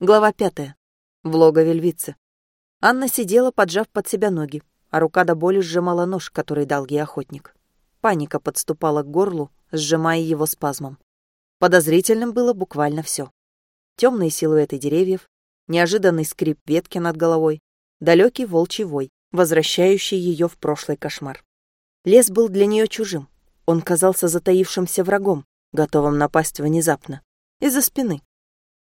Глава пятая. В логове львицы. Анна сидела, поджав под себя ноги, а рука до боли сжимала нож, который дал ей охотник. Паника подступала к горлу, сжимая его спазмом. Подозрительным было буквально все. Темные силуэты деревьев, неожиданный скрип ветки над головой, далекий волчий вой, возвращающий ее в прошлый кошмар. Лес был для нее чужим. Он казался затаившимся врагом, готовым напасть внезапно, из-за спины.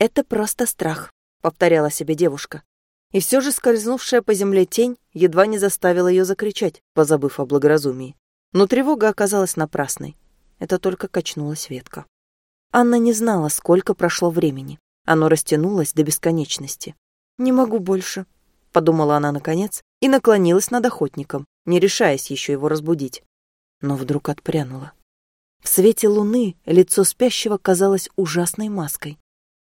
«Это просто страх», — повторяла себе девушка. И все же скользнувшая по земле тень едва не заставила ее закричать, позабыв о благоразумии. Но тревога оказалась напрасной. Это только качнулась ветка. Анна не знала, сколько прошло времени. Оно растянулось до бесконечности. «Не могу больше», — подумала она наконец и наклонилась над охотником, не решаясь еще его разбудить. Но вдруг отпрянула. В свете луны лицо спящего казалось ужасной маской.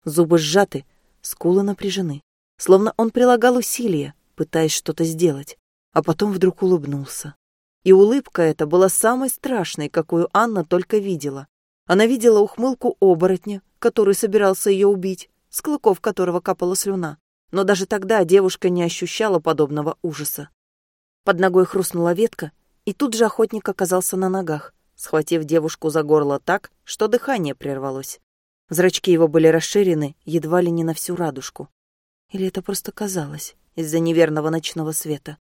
Зубы сжаты, скулы напряжены. Словно он прилагал усилия, пытаясь что-то сделать, а потом вдруг улыбнулся. И улыбка эта была самой страшной, какую Анна только видела. Она видела ухмылку оборотня, который собирался ее убить, с клыков которого капала слюна. Но даже тогда девушка не ощущала подобного ужаса. Под ногой хрустнула ветка, и тут же охотник оказался на ногах, схватив девушку за горло так, что дыхание прервалось. Зрачки его были расширены едва ли не на всю радужку. Или это просто казалось из-за неверного ночного света?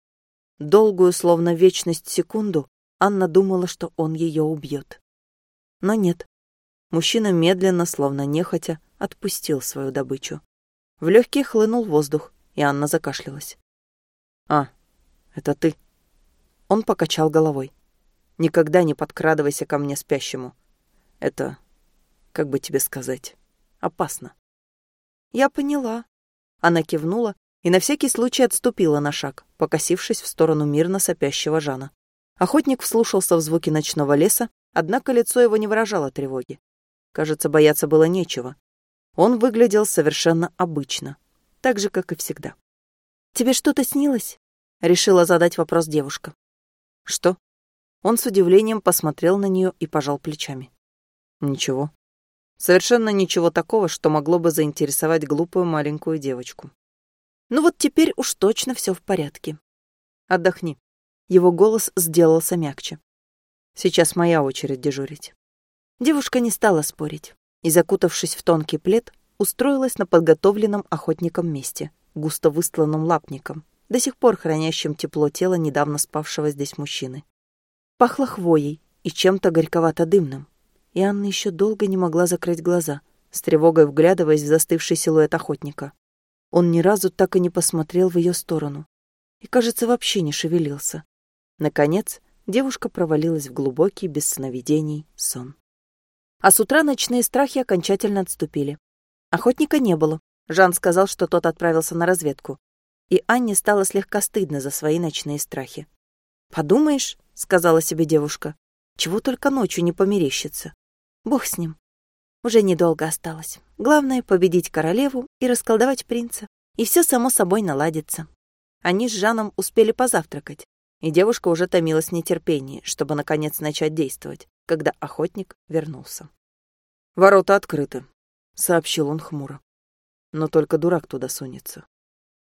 Долгую, словно вечность секунду, Анна думала, что он ее убьет. Но нет. Мужчина медленно, словно нехотя, отпустил свою добычу. В легкие хлынул воздух, и Анна закашлялась. «А, это ты?» Он покачал головой. «Никогда не подкрадывайся ко мне спящему. Это как бы тебе сказать, опасно. Я поняла. Она кивнула и на всякий случай отступила на шаг, покосившись в сторону мирно сопящего Жана. Охотник вслушался в звуки ночного леса, однако лицо его не выражало тревоги. Кажется, бояться было нечего. Он выглядел совершенно обычно, так же, как и всегда. «Тебе что-то снилось?» — решила задать вопрос девушка. «Что?» Он с удивлением посмотрел на нее и пожал плечами. «Ничего. Совершенно ничего такого, что могло бы заинтересовать глупую маленькую девочку. Ну вот теперь уж точно все в порядке. Отдохни. Его голос сделался мягче. Сейчас моя очередь дежурить. Девушка не стала спорить и, закутавшись в тонкий плед, устроилась на подготовленном охотником месте, густо выстланном лапником, до сих пор хранящим тепло тела недавно спавшего здесь мужчины. Пахло хвоей и чем-то горьковато-дымным, и Анна еще долго не могла закрыть глаза, с тревогой вглядываясь в застывший силуэт охотника. Он ни разу так и не посмотрел в ее сторону и, кажется, вообще не шевелился. Наконец, девушка провалилась в глубокий, без сновидений, сон. А с утра ночные страхи окончательно отступили. Охотника не было. Жан сказал, что тот отправился на разведку. И Анне стало слегка стыдно за свои ночные страхи. «Подумаешь», — сказала себе девушка, — «чего только ночью не померещится. Бог с ним. Уже недолго осталось. Главное — победить королеву и расколдовать принца. И все само собой наладится. Они с Жаном успели позавтракать, и девушка уже томилась в нетерпении, чтобы наконец начать действовать, когда охотник вернулся. «Ворота открыты», — сообщил он хмуро. «Но только дурак туда сунется.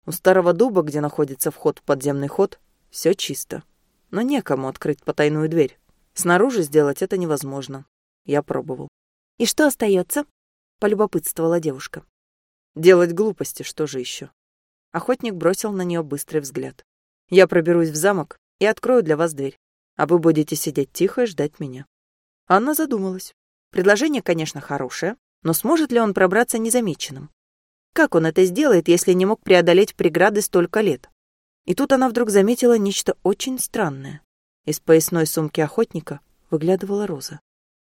У старого дуба, где находится вход в подземный ход, все чисто. Но некому открыть потайную дверь. Снаружи сделать это невозможно. Я пробовал. «И что остается? полюбопытствовала девушка. «Делать глупости, что же еще? Охотник бросил на нее быстрый взгляд. «Я проберусь в замок и открою для вас дверь, а вы будете сидеть тихо и ждать меня». Анна задумалась. Предложение, конечно, хорошее, но сможет ли он пробраться незамеченным? Как он это сделает, если не мог преодолеть преграды столько лет? И тут она вдруг заметила нечто очень странное. Из поясной сумки охотника выглядывала роза.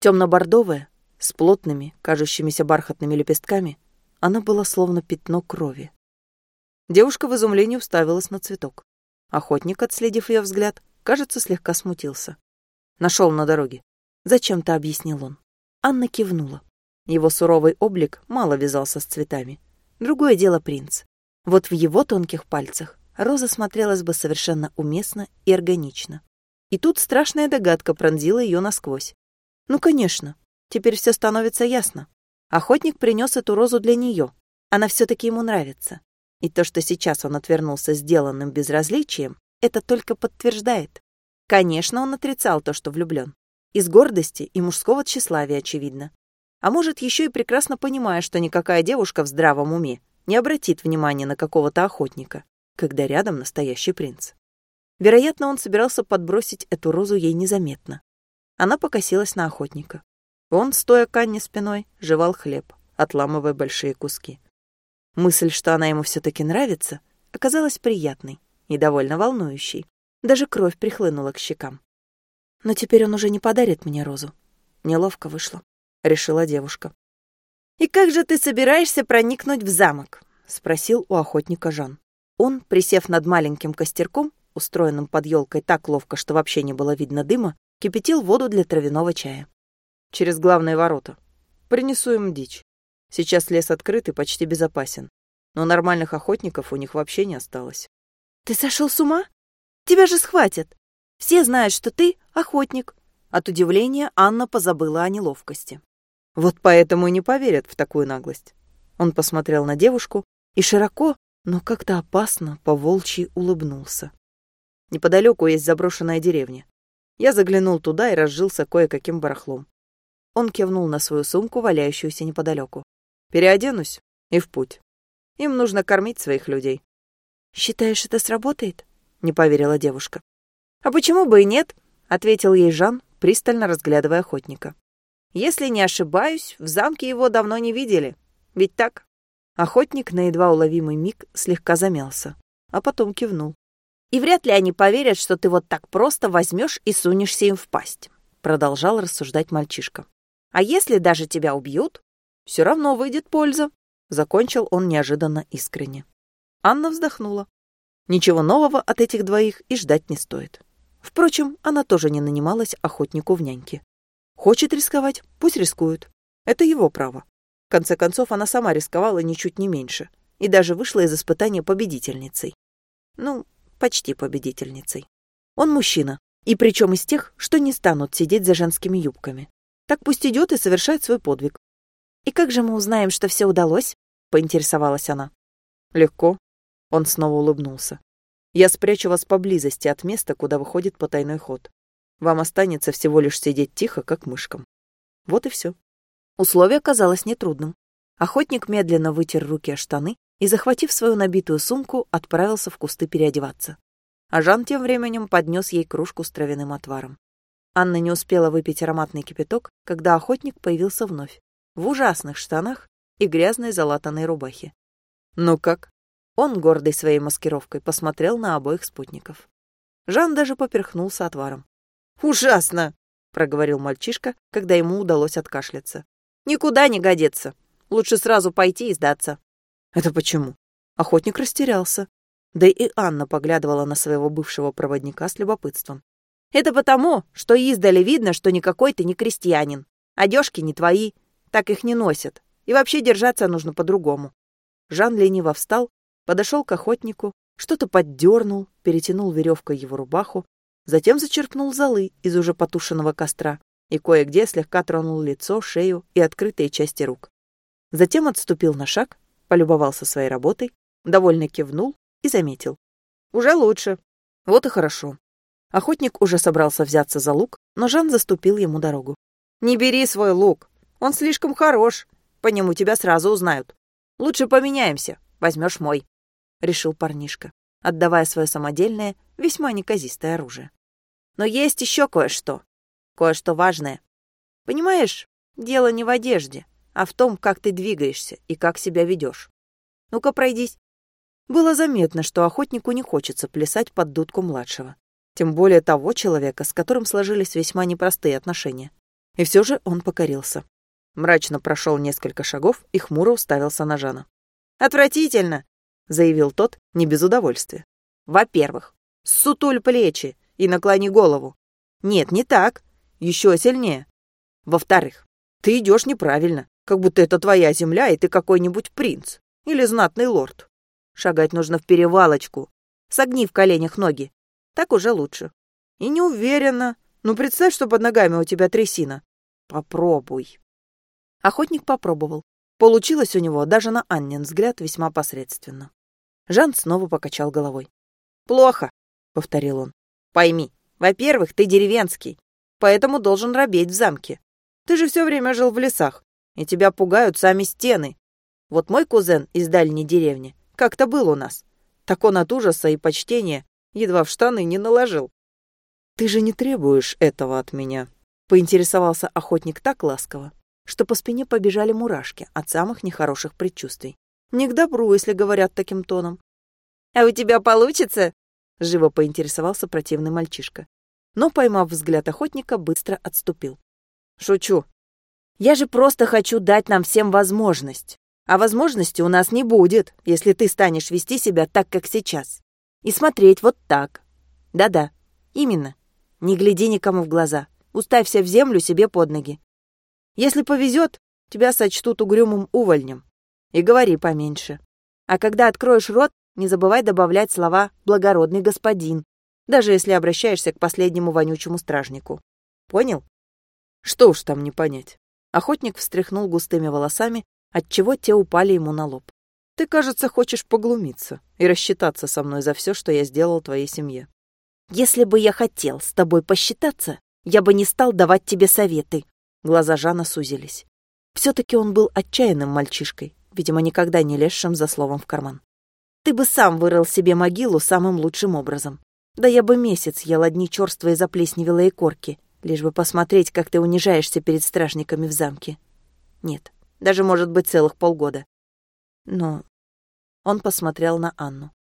Темно-бордовая, с плотными, кажущимися бархатными лепестками, она была словно пятно крови. Девушка в изумлении уставилась на цветок. Охотник, отследив ее взгляд, кажется, слегка смутился. Нашел на дороге. Зачем-то объяснил он. Анна кивнула. Его суровый облик мало вязался с цветами. Другое дело принц. Вот в его тонких пальцах роза смотрелась бы совершенно уместно и органично. И тут страшная догадка пронзила ее насквозь. Ну, конечно, теперь все становится ясно. Охотник принес эту розу для нее, Она все-таки ему нравится. И то, что сейчас он отвернулся сделанным безразличием, это только подтверждает. Конечно, он отрицал то, что влюблен. Из гордости и мужского тщеславия, очевидно. А может, еще и прекрасно понимая, что никакая девушка в здравом уме не обратит внимания на какого-то охотника, когда рядом настоящий принц. Вероятно, он собирался подбросить эту розу ей незаметно. Она покосилась на охотника. Он, стоя к Анне спиной, жевал хлеб, отламывая большие куски. Мысль, что она ему все-таки нравится, оказалась приятной и довольно волнующей. Даже кровь прихлынула к щекам. Но теперь он уже не подарит мне розу. Неловко вышло, решила девушка. «И как же ты собираешься проникнуть в замок?» — спросил у охотника Жан. Он, присев над маленьким костерком, устроенным под елкой так ловко, что вообще не было видно дыма, кипятил воду для травяного чая. «Через главные ворота. Принесу им дичь. Сейчас лес открыт и почти безопасен. Но нормальных охотников у них вообще не осталось». «Ты сошел с ума? Тебя же схватят. Все знают, что ты охотник». От удивления Анна позабыла о неловкости. «Вот поэтому и не поверят в такую наглость». Он посмотрел на девушку и широко, но как-то опасно, по-волчьи улыбнулся. Неподалеку есть заброшенная деревня. Я заглянул туда и разжился кое-каким барахлом. Он кивнул на свою сумку, валяющуюся неподалеку. Переоденусь и в путь. Им нужно кормить своих людей. «Считаешь, это сработает?» — не поверила девушка. «А почему бы и нет?» — ответил ей Жан, пристально разглядывая охотника. «Если не ошибаюсь, в замке его давно не видели. Ведь так?» Охотник на едва уловимый миг слегка замялся, а потом кивнул. «И вряд ли они поверят, что ты вот так просто возьмешь и сунешься им в пасть», — продолжал рассуждать мальчишка. «А если даже тебя убьют, все равно выйдет польза», — закончил он неожиданно искренне. Анна вздохнула. Ничего нового от этих двоих и ждать не стоит. Впрочем, она тоже не нанималась охотнику в няньки. Хочет рисковать, пусть рискует. Это его право. В конце концов, она сама рисковала ничуть не меньше и даже вышла из испытания победительницей. Ну, почти победительницей. Он мужчина, и причем из тех, что не станут сидеть за женскими юбками. Так пусть идет и совершает свой подвиг. «И как же мы узнаем, что все удалось?» — поинтересовалась она. «Легко». Он снова улыбнулся. «Я спрячу вас поблизости от места, куда выходит потайной ход. Вам останется всего лишь сидеть тихо, как мышкам. Вот и все». Условие казалось нетрудным. Охотник медленно вытер руки о штаны и, захватив свою набитую сумку, отправился в кусты переодеваться. А Жан тем временем поднес ей кружку с травяным отваром. Анна не успела выпить ароматный кипяток, когда охотник появился вновь в ужасных штанах и грязной залатанной рубахе. «Ну как?» Он, гордый своей маскировкой, посмотрел на обоих спутников. Жан даже поперхнулся отваром. «Ужасно!» — проговорил мальчишка, когда ему удалось откашляться. «Никуда не годится. Лучше сразу пойти и сдаться». «Это почему?» Охотник растерялся. Да и Анна поглядывала на своего бывшего проводника с любопытством. «Это потому, что издали видно, что никакой ты не крестьянин. Одежки не твои, так их не носят. И вообще держаться нужно по-другому. Жан лениво встал, подошел к охотнику, что-то поддернул, перетянул веревкой его рубаху, затем зачерпнул золы из уже потушенного костра и кое-где слегка тронул лицо, шею и открытые части рук. Затем отступил на шаг, полюбовался своей работой, довольно кивнул и заметил. «Уже лучше. Вот и хорошо». Охотник уже собрался взяться за лук, но Жан заступил ему дорогу. «Не бери свой лук. Он слишком хорош. По нему тебя сразу узнают. Лучше поменяемся. Возьмешь мой», — решил парнишка, отдавая свое самодельное, весьма неказистое оружие. «Но есть еще кое-что. Кое-что важное. Понимаешь, дело не в одежде, а в том, как ты двигаешься и как себя ведешь. Ну-ка, пройдись». Было заметно, что охотнику не хочется плясать под дудку младшего. Тем более того человека, с которым сложились весьма непростые отношения. И все же он покорился. Мрачно прошел несколько шагов и хмуро уставился на Жана. «Отвратительно!» — заявил тот не без удовольствия. «Во-первых, сутуль плечи и наклони голову. Нет, не так. Еще сильнее. Во-вторых, ты идешь неправильно, как будто это твоя земля, и ты какой-нибудь принц или знатный лорд. Шагать нужно в перевалочку. Согни в коленях ноги. Так уже лучше. И не уверена. Ну, представь, что под ногами у тебя трясина. Попробуй. Охотник попробовал. Получилось у него даже на Аннин взгляд весьма посредственно. Жан снова покачал головой. «Плохо», — повторил он. «Пойми, во-первых, ты деревенский, поэтому должен робеть в замке. Ты же все время жил в лесах, и тебя пугают сами стены. Вот мой кузен из дальней деревни как-то был у нас. Так он от ужаса и почтения едва в штаны не наложил. «Ты же не требуешь этого от меня», — поинтересовался охотник так ласково, что по спине побежали мурашки от самых нехороших предчувствий. Не к добру, если говорят таким тоном. «А у тебя получится?» — живо поинтересовался противный мальчишка. Но, поймав взгляд охотника, быстро отступил. «Шучу. Я же просто хочу дать нам всем возможность. А возможности у нас не будет, если ты станешь вести себя так, как сейчас. И смотреть вот так. Да-да, именно. Не гляди никому в глаза. Уставься в землю себе под ноги. Если повезет, тебя сочтут угрюмым увольнем. И говори поменьше. А когда откроешь рот, не забывай добавлять слова «благородный господин», даже если обращаешься к последнему вонючему стражнику. Понял? Что уж там не понять. Охотник встряхнул густыми волосами отчего те упали ему на лоб. «Ты, кажется, хочешь поглумиться и рассчитаться со мной за все, что я сделал твоей семье». «Если бы я хотел с тобой посчитаться, я бы не стал давать тебе советы». Глаза Жана сузились. Все-таки он был отчаянным мальчишкой, видимо, никогда не лезшим за словом в карман. «Ты бы сам вырыл себе могилу самым лучшим образом. Да я бы месяц ел одни черствые заплесневелые корки, лишь бы посмотреть, как ты унижаешься перед стражниками в замке. Нет, даже, может быть, целых полгода. Но он посмотрел на Анну.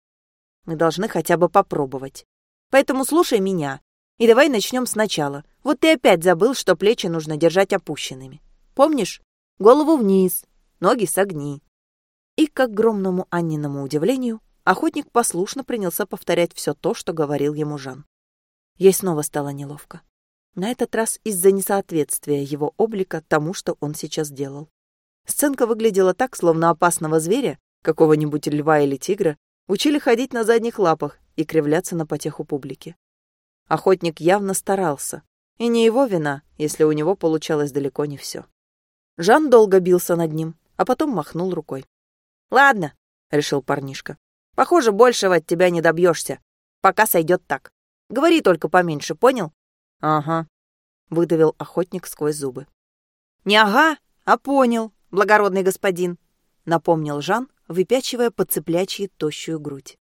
Мы должны хотя бы попробовать. Поэтому слушай меня. И давай начнем сначала. Вот ты опять забыл, что плечи нужно держать опущенными. Помнишь? Голову вниз, ноги согни. И, к огромному Анниному удивлению, охотник послушно принялся повторять все то, что говорил ему Жан. Ей снова стало неловко. На этот раз из-за несоответствия его облика тому, что он сейчас делал. Сценка выглядела так, словно опасного зверя, какого-нибудь льва или тигра, учили ходить на задних лапах и кривляться на потеху публики. Охотник явно старался, и не его вина, если у него получалось далеко не все. Жан долго бился над ним, а потом махнул рукой. «Ладно», — решил парнишка. «Похоже, большего от тебя не добьешься. Пока сойдет так. Говори только поменьше, понял?» «Ага», — выдавил охотник сквозь зубы. «Не ага, а понял», благородный господин», — напомнил Жан, выпячивая под цыплячьи тощую грудь.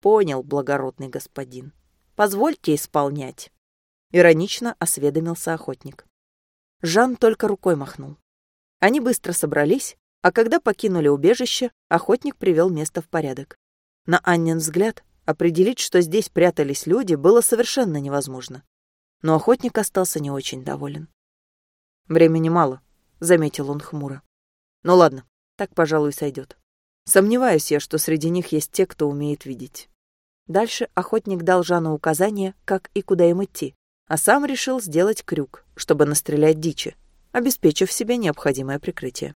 «Понял, благородный господин. Позвольте исполнять», — иронично осведомился охотник. Жан только рукой махнул. Они быстро собрались, а когда покинули убежище, охотник привел место в порядок. На Аннин взгляд, определить, что здесь прятались люди, было совершенно невозможно. Но охотник остался не очень доволен. «Времени мало», — заметил он хмуро. Ну ладно, так, пожалуй, сойдет. Сомневаюсь я, что среди них есть те, кто умеет видеть. Дальше охотник дал Жану указание, как и куда им идти, а сам решил сделать крюк, чтобы настрелять дичи, обеспечив себе необходимое прикрытие.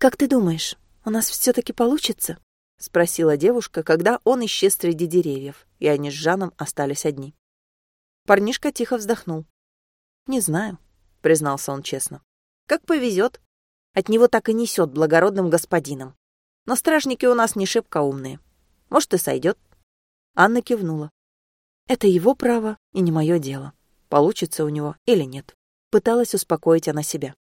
«Как ты думаешь, у нас все таки получится?» — спросила девушка, когда он исчез среди деревьев, и они с Жаном остались одни. Парнишка тихо вздохнул. «Не знаю», — признался он честно. «Как повезет. От него так и несет благородным господином. Но стражники у нас не шибко умные. Может, и сойдет. Анна кивнула. Это его право и не мое дело. Получится у него или нет. Пыталась успокоить она себя.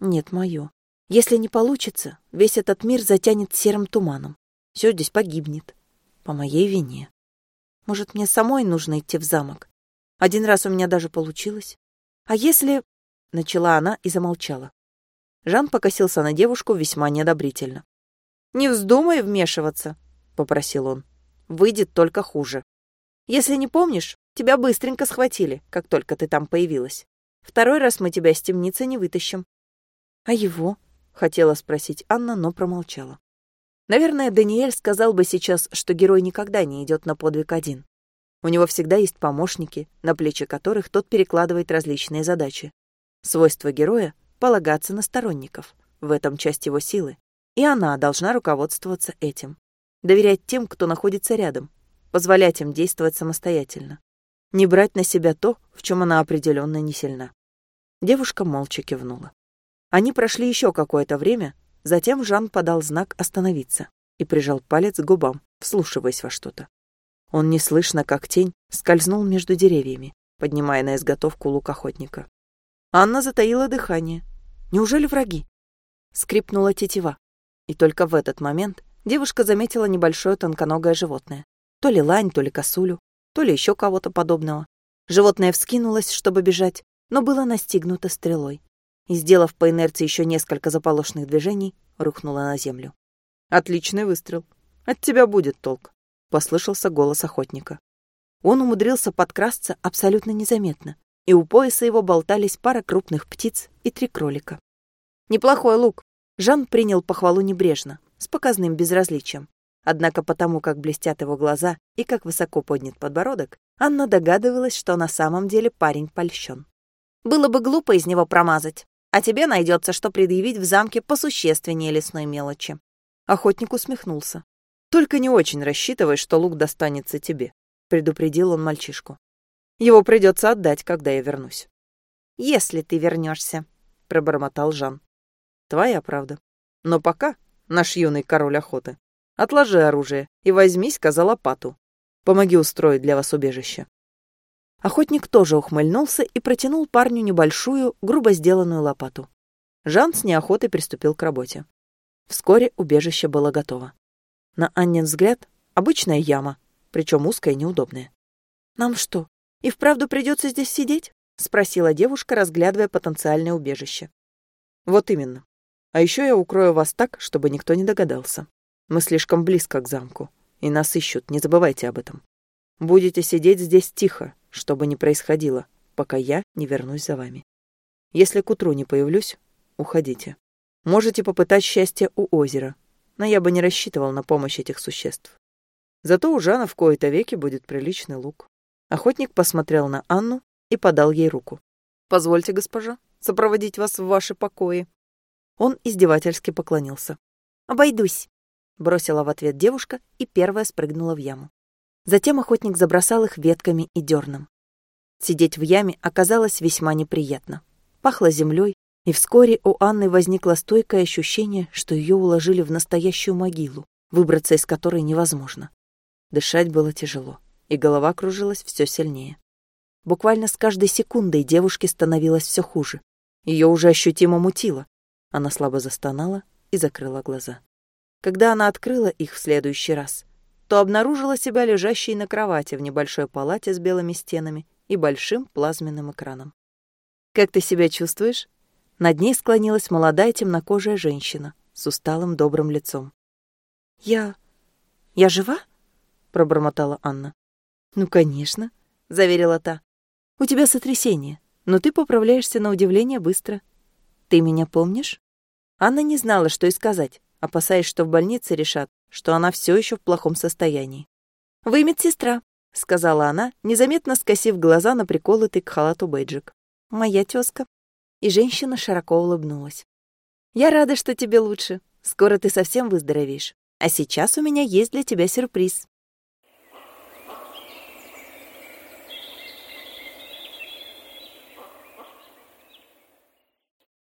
Нет, мое. Если не получится, весь этот мир затянет серым туманом. Все здесь погибнет. По моей вине. Может, мне самой нужно идти в замок? Один раз у меня даже получилось. А если... Начала она и замолчала. Жан покосился на девушку весьма неодобрительно. «Не вздумай вмешиваться», — попросил он. «Выйдет только хуже. Если не помнишь, тебя быстренько схватили, как только ты там появилась. Второй раз мы тебя из темницы не вытащим». «А его?» — хотела спросить Анна, но промолчала. Наверное, Даниэль сказал бы сейчас, что герой никогда не идет на подвиг один. У него всегда есть помощники, на плечи которых тот перекладывает различные задачи. Свойство героя полагаться на сторонников. В этом часть его силы. И она должна руководствоваться этим. Доверять тем, кто находится рядом. Позволять им действовать самостоятельно. Не брать на себя то, в чем она определенно не сильна. Девушка молча кивнула. Они прошли еще какое-то время, Затем Жан подал знак остановиться и прижал палец к губам, вслушиваясь во что-то. Он неслышно, как тень, скользнул между деревьями, поднимая на изготовку лук охотника. Анна затаила дыхание. Неужели враги? Скрипнула тетива. И только в этот момент девушка заметила небольшое тонконогое животное. То ли лань, то ли косулю, то ли еще кого-то подобного. Животное вскинулось, чтобы бежать, но было настигнуто стрелой. И, сделав по инерции еще несколько заполошных движений, рухнуло на землю. «Отличный выстрел. От тебя будет толк», — послышался голос охотника. Он умудрился подкрасться абсолютно незаметно, и у пояса его болтались пара крупных птиц и три кролика. Неплохой лук. Жан принял похвалу небрежно, с показным безразличием. Однако потому, как блестят его глаза и как высоко поднят подбородок, Анна догадывалась, что на самом деле парень польщен. «Было бы глупо из него промазать, а тебе найдется, что предъявить в замке посущественнее лесной мелочи». Охотник усмехнулся. «Только не очень рассчитывай, что лук достанется тебе предупредил он мальчишку. Его придется отдать, когда я вернусь. Если ты вернешься, пробормотал Жан. Твоя правда. Но пока, наш юный король охоты, отложи оружие и возьмись-ка за лопату. Помоги устроить для вас убежище. Охотник тоже ухмыльнулся и протянул парню небольшую, грубо сделанную лопату. Жан с неохотой приступил к работе. Вскоре убежище было готово. На Аннин взгляд обычная яма, причем узкая и неудобная. «Нам что, и вправду придется здесь сидеть?» — спросила девушка, разглядывая потенциальное убежище. «Вот именно. А еще я укрою вас так, чтобы никто не догадался. Мы слишком близко к замку, и нас ищут, не забывайте об этом. Будете сидеть здесь тихо, чтобы не происходило, пока я не вернусь за вами. Если к утру не появлюсь, уходите. Можете попытать счастье у озера, но я бы не рассчитывал на помощь этих существ. Зато у Жана в кои-то веки будет приличный лук. Охотник посмотрел на Анну и подал ей руку. «Позвольте, госпожа, сопроводить вас в ваши покои». Он издевательски поклонился. «Обойдусь», — бросила в ответ девушка и первая спрыгнула в яму. Затем охотник забросал их ветками и дерном. Сидеть в яме оказалось весьма неприятно. Пахло землей, и вскоре у Анны возникло стойкое ощущение, что ее уложили в настоящую могилу, выбраться из которой невозможно. Дышать было тяжело, и голова кружилась все сильнее. Буквально с каждой секундой девушке становилось все хуже. Ее уже ощутимо мутило. Она слабо застонала и закрыла глаза. Когда она открыла их в следующий раз, то обнаружила себя лежащей на кровати в небольшой палате с белыми стенами и большим плазменным экраном. «Как ты себя чувствуешь?» Над ней склонилась молодая темнокожая женщина с усталым добрым лицом. «Я... я жива?» — пробормотала Анна. «Ну, конечно», — заверила та. «У тебя сотрясение, но ты поправляешься на удивление быстро. Ты меня помнишь?» Анна не знала, что и сказать, опасаясь, что в больнице решат, что она все еще в плохом состоянии. «Вы медсестра», — сказала она, незаметно скосив глаза на приколотый к халату бейджик. «Моя тезка». И женщина широко улыбнулась. «Я рада, что тебе лучше. Скоро ты совсем выздоровеешь. А сейчас у меня есть для тебя сюрприз».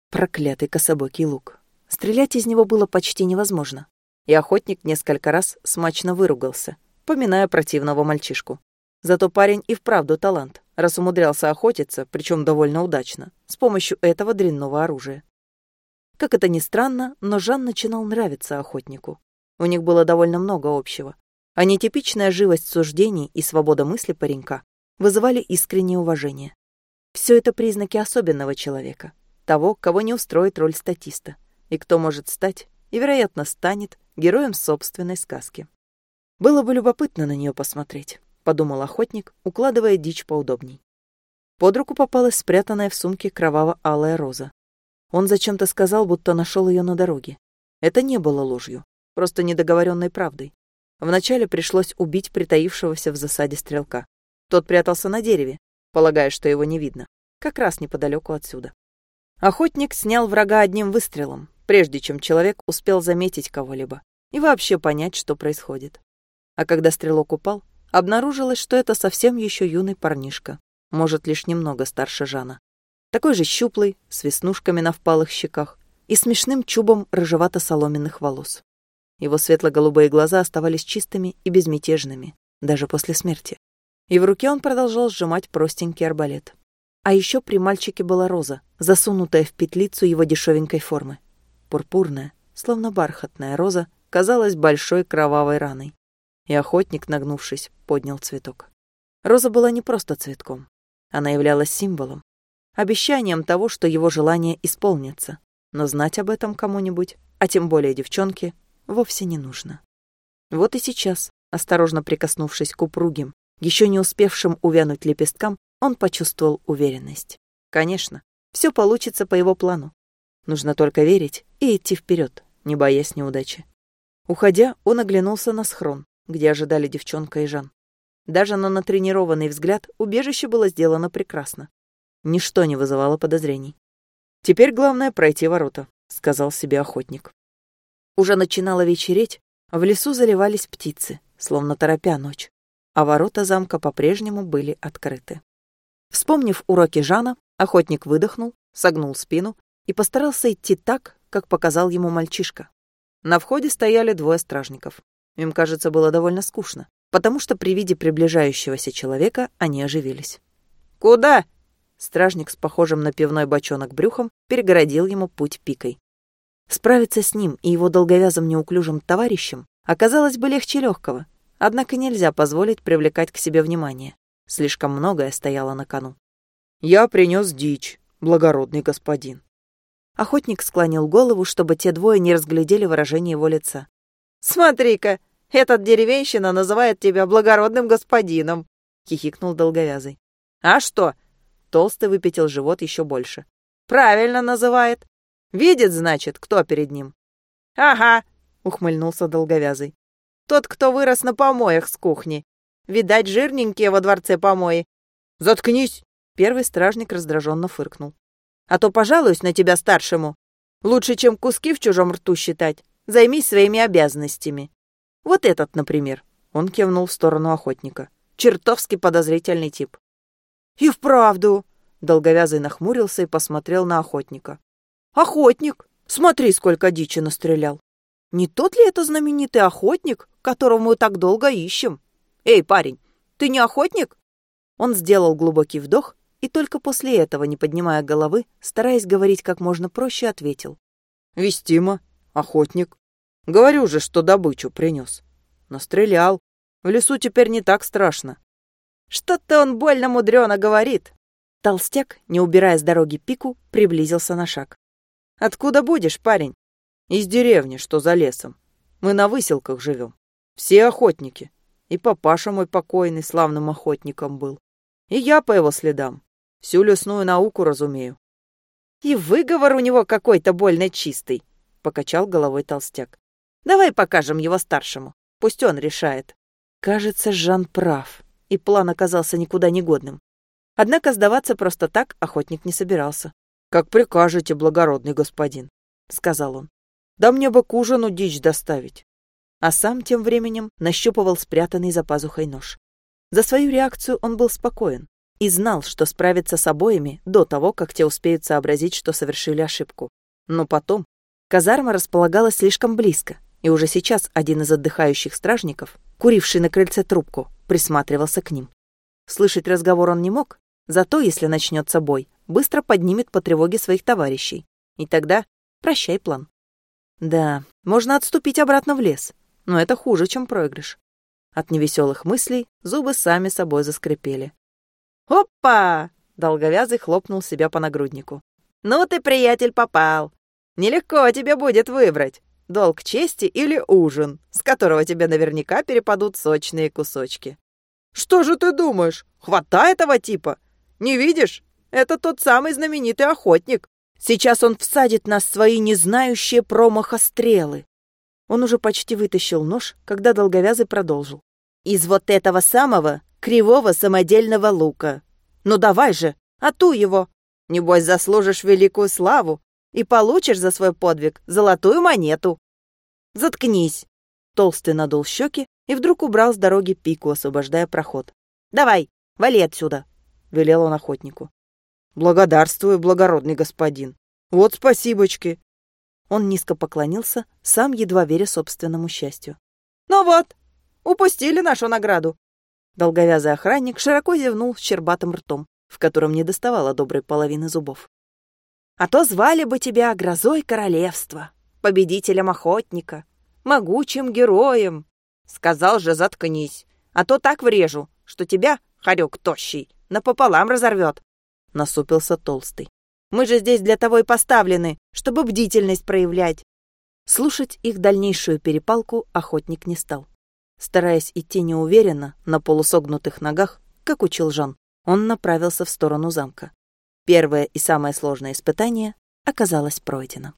Проклятый кособокий лук. Стрелять из него было почти невозможно. И охотник несколько раз смачно выругался, поминая противного мальчишку. Зато парень и вправду талант, раз умудрялся охотиться, причем довольно удачно, с помощью этого дрянного оружия. Как это ни странно, но Жан начинал нравиться охотнику. У них было довольно много общего. А нетипичная живость суждений и свобода мысли паренька вызывали искреннее уважение. Все это признаки особенного человека, того, кого не устроит роль статиста, и кто может стать, и, вероятно, станет героем собственной сказки. Было бы любопытно на нее посмотреть, подумал охотник, укладывая дичь поудобней. Под руку попалась спрятанная в сумке кроваво-алая роза. Он зачем-то сказал, будто нашел ее на дороге. Это не было ложью, просто недоговоренной правдой. Вначале пришлось убить притаившегося в засаде стрелка. Тот прятался на дереве, полагая, что его не видно, как раз неподалеку отсюда. Охотник снял врага одним выстрелом, прежде чем человек успел заметить кого-либо и вообще понять, что происходит. А когда стрелок упал, обнаружилось, что это совсем еще юный парнишка, может, лишь немного старше Жана. Такой же щуплый, с веснушками на впалых щеках, и смешным чубом рыжевато-соломенных волос. Его светло-голубые глаза оставались чистыми и безмятежными, даже после смерти. И в руке он продолжал сжимать простенький арбалет. А еще при мальчике была роза, засунутая в петлицу его дешевенькой формы. Пурпурная, словно бархатная роза, казалась большой кровавой раной. И охотник, нагнувшись, поднял цветок. Роза была не просто цветком. Она являлась символом, обещанием того, что его желание исполнится. Но знать об этом кому-нибудь, а тем более девчонке, вовсе не нужно. Вот и сейчас, осторожно прикоснувшись к упругим, еще не успевшим увянуть лепесткам, он почувствовал уверенность. Конечно, все получится по его плану. Нужно только верить и идти вперед, не боясь неудачи. Уходя, он оглянулся на схрон, где ожидали девчонка и Жан. Даже на натренированный взгляд убежище было сделано прекрасно. Ничто не вызывало подозрений. «Теперь главное пройти ворота», — сказал себе охотник. Уже начинало вечереть, в лесу заливались птицы, словно торопя ночь, а ворота замка по-прежнему были открыты. Вспомнив уроки Жана, охотник выдохнул, согнул спину и постарался идти так, как показал ему мальчишка. На входе стояли двое стражников. Им, кажется, было довольно скучно, потому что при виде приближающегося человека они оживились. «Куда?» Стражник с похожим на пивной бочонок брюхом перегородил ему путь пикой. Справиться с ним и его долговязым неуклюжим товарищем оказалось бы легче легкого, однако нельзя позволить привлекать к себе внимание. Слишком многое стояло на кону. «Я принес дичь, благородный господин». Охотник склонил голову, чтобы те двое не разглядели выражение его лица. «Смотри-ка, этот деревенщина называет тебя благородным господином!» — хихикнул долговязый. «А что?» — толстый выпятил живот еще больше. «Правильно называет. Видит, значит, кто перед ним?» «Ага», — ухмыльнулся долговязый. «Тот, кто вырос на помоях с кухни. Видать, жирненькие во дворце помои». «Заткнись!» — первый стражник раздраженно фыркнул. «А то пожалуюсь на тебя старшему. Лучше, чем куски в чужом рту считать. Займись своими обязанностями». Вот этот, например. Он кивнул в сторону охотника. Чертовски подозрительный тип. И вправду. Долговязый нахмурился и посмотрел на охотника. Охотник! Смотри, сколько дичи настрелял. Не тот ли это знаменитый охотник, которого мы так долго ищем? Эй, парень, ты не охотник? Он сделал глубокий вдох и только после этого, не поднимая головы, стараясь говорить как можно проще, ответил. «Вестимо, охотник». Говорю же, что добычу принес. Настрелял. В лесу теперь не так страшно. Что-то он больно мудрено говорит. Толстяк, не убирая с дороги пику, приблизился на шаг. Откуда будешь, парень? Из деревни, что за лесом. Мы на выселках живем. Все охотники. И папаша мой покойный славным охотником был. И я по его следам. Всю лесную науку разумею. И выговор у него какой-то больно чистый, покачал головой толстяк. Давай покажем его старшему. Пусть он решает. Кажется, Жан прав, и план оказался никуда не годным. Однако сдаваться просто так охотник не собирался. «Как прикажете, благородный господин», — сказал он. «Да мне бы к ужину дичь доставить». А сам тем временем нащупывал спрятанный за пазухой нож. За свою реакцию он был спокоен и знал, что справится с обоими до того, как те успеют сообразить, что совершили ошибку. Но потом казарма располагалась слишком близко, и уже сейчас один из отдыхающих стражников, куривший на крыльце трубку, присматривался к ним. Слышать разговор он не мог, зато, если начнется бой, быстро поднимет по тревоге своих товарищей. И тогда прощай план. Да, можно отступить обратно в лес, но это хуже, чем проигрыш. От невеселых мыслей зубы сами собой заскрипели. «Опа!» — долговязый хлопнул себя по нагруднику. «Ну ты, приятель, попал! Нелегко тебе будет выбрать долг чести или ужин, с которого тебе наверняка перепадут сочные кусочки. Что же ты думаешь? Хватай этого типа. Не видишь? Это тот самый знаменитый охотник. Сейчас он всадит нас свои незнающие промаха стрелы. Он уже почти вытащил нож, когда долговязый продолжил. Из вот этого самого кривого самодельного лука. Ну давай же, ату его. Небось, заслужишь великую славу и получишь за свой подвиг золотую монету. Заткнись. Толстый надул щеки и вдруг убрал с дороги пику, освобождая проход. Давай, вали отсюда, велел он охотнику. Благодарствую, благородный господин. Вот спасибочки. Он низко поклонился, сам едва веря собственному счастью. «Ну вот, упустили нашу награду!» Долговязый охранник широко зевнул щербатым ртом, в котором не доставало доброй половины зубов. «А то звали бы тебя грозой королевства, победителем охотника, могучим героем!» Сказал же, заткнись, а то так врежу, что тебя, хорек тощий, напополам разорвет. Насупился толстый. Мы же здесь для того и поставлены, чтобы бдительность проявлять. Слушать их дальнейшую перепалку охотник не стал. Стараясь идти неуверенно, на полусогнутых ногах, как учил Жан, он направился в сторону замка. Первое и самое сложное испытание оказалось пройдено.